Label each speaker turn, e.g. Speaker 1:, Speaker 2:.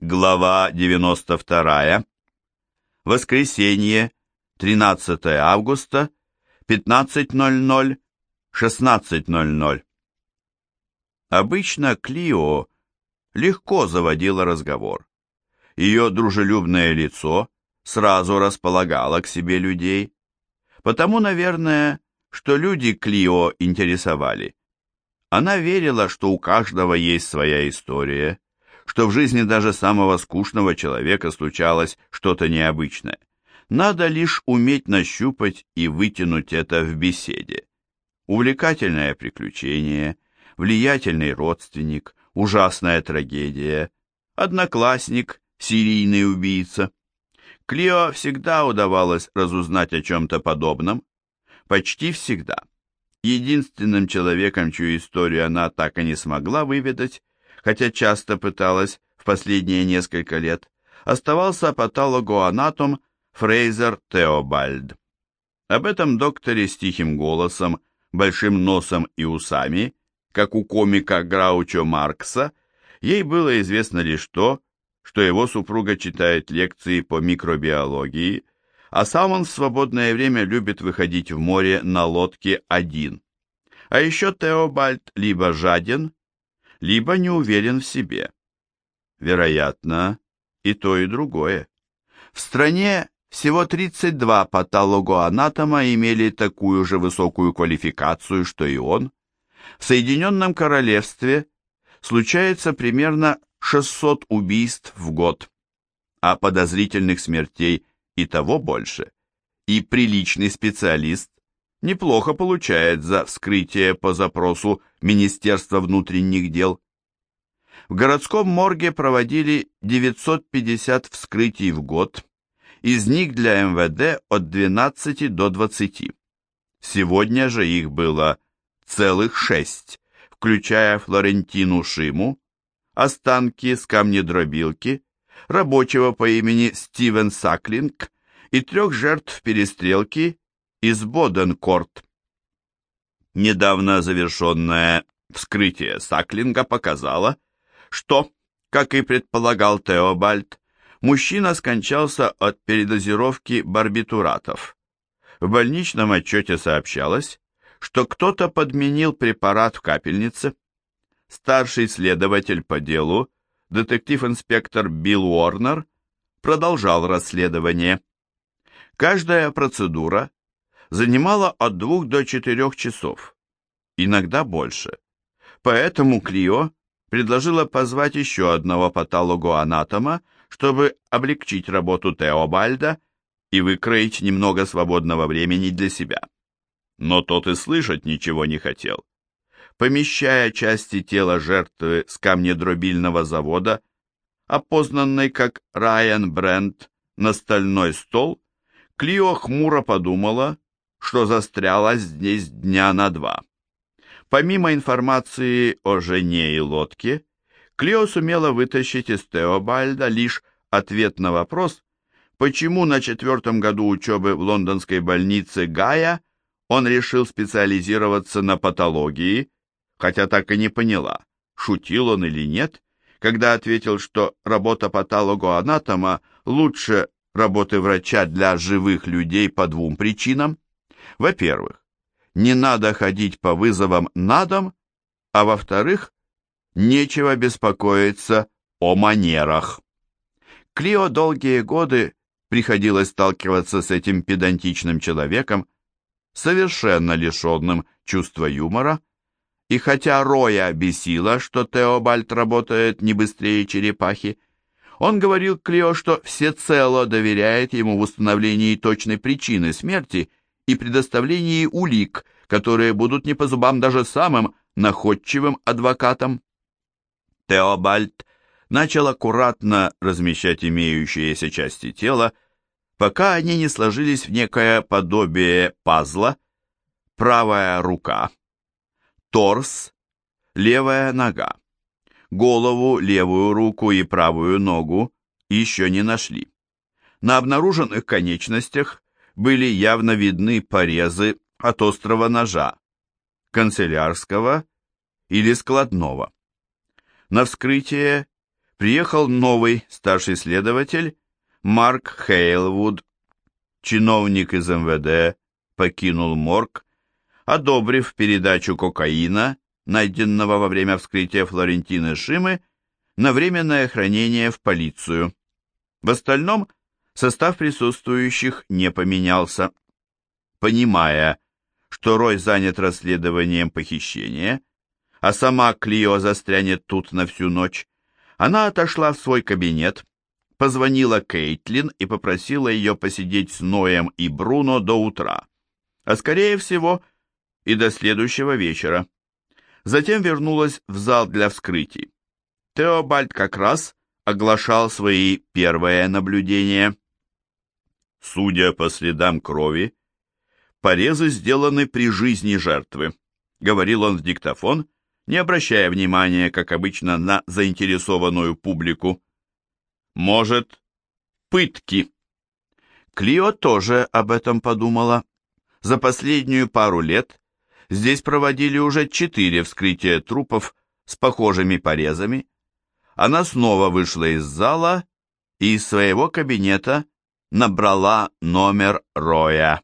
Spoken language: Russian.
Speaker 1: Глава 92. Воскресенье, 13 августа, 15.00, 16.00. Обычно Клио легко заводила разговор. Ее дружелюбное лицо сразу располагало к себе людей. Потому, наверное, что люди Клио интересовали. Она верила, что у каждого есть своя история, что в жизни даже самого скучного человека случалось что-то необычное. Надо лишь уметь нащупать и вытянуть это в беседе. Увлекательное приключение, влиятельный родственник, ужасная трагедия, одноклассник, серийный убийца. Клио всегда удавалось разузнать о чем-то подобном, почти всегда. Единственным человеком, чью историю она так и не смогла выведать, хотя часто пыталась в последние несколько лет, оставался патологоанатом Фрейзер Теобальд. Об этом докторе с тихим голосом, большим носом и усами, как у комика Граучо Маркса, ей было известно лишь то, что его супруга читает лекции по микробиологии, а сам он в свободное время любит выходить в море на лодке один. А еще Теобальд либо жаден, либо не уверен в себе. Вероятно, и то, и другое. В стране всего 32 патологоанатома имели такую же высокую квалификацию, что и он. В Соединенном Королевстве случается примерно 600 убийств в год, а подозрительных смертей и того больше. И приличный специалист неплохо получает за вскрытие по запросу Министерства внутренних дел. В городском морге проводили 950 вскрытий в год, из них для МВД от 12 до 20. Сегодня же их было целых шесть, включая Флорентину Шиму, останки с камнедробилки, рабочего по имени Стивен Саклинг и трех жертв перестрелки из Боденкорт. Недавно завершенное вскрытие Саклинга показало, что, как и предполагал Теобальд, мужчина скончался от передозировки барбитуратов. В больничном отчете сообщалось, что кто-то подменил препарат в капельнице. Старший следователь по делу, детектив-инспектор Билл Уорнер, продолжал расследование. Каждая процедура занимала от двух до четырех часов, иногда больше. Поэтому Клио предложила позвать еще одного патологоанатома, чтобы облегчить работу Теобальда и выкроить немного свободного времени для себя. Но тот и слышать ничего не хотел. Помещая части тела жертвы с камнедробильного завода, опознанной как Райан Брент, на стальной стол, Клио хмуро подумала, что застряла здесь дня на два. Помимо информации о жене и лодке, Клео сумела вытащить из Теобальда лишь ответ на вопрос, почему на четвертом году учебы в лондонской больнице Гая он решил специализироваться на патологии, хотя так и не поняла, шутил он или нет, когда ответил, что работа патологоанатома лучше работы врача для живых людей по двум причинам. Во-первых, не надо ходить по вызовам на дом, а во-вторых, нечего беспокоиться о манерах. Клио долгие годы приходилось сталкиваться с этим педантичным человеком, совершенно лишенным чувства юмора, и хотя Роя бесила, что Теобальд работает не быстрее черепахи, он говорил Клио, что всецело доверяет ему в установлении точной причины смерти и предоставлении улик, которые будут не по зубам даже самым находчивым адвокатам. Теобальд начал аккуратно размещать имеющиеся части тела, пока они не сложились в некое подобие пазла, правая рука, торс, левая нога. Голову, левую руку и правую ногу еще не нашли. На обнаруженных конечностях были явно видны порезы от острого ножа, канцелярского или складного. На вскрытие приехал новый старший следователь Марк Хейлвуд. Чиновник из МВД покинул морг, одобрив передачу кокаина, найденного во время вскрытия Флорентины Шимы, на временное хранение в полицию. В остальном состав присутствующих не поменялся. Понимая, что Рой занят расследованием похищения, а сама Клио застрянет тут на всю ночь, она отошла в свой кабинет, позвонила Кейтлин и попросила ее посидеть с Ноем и Бруно до утра, а скорее всего и до следующего вечера. Затем вернулась в зал для вскрытий. Теобальд как раз оглашал свои первые наблюдения. Судя по следам крови, порезы сделаны при жизни жертвы, говорил он в диктофон, не обращая внимания, как обычно, на заинтересованную публику. Может, пытки. Клио тоже об этом подумала. За последнюю пару лет здесь проводили уже четыре вскрытия трупов с похожими порезами, она снова вышла из зала и из своего кабинета набрала номер Роя.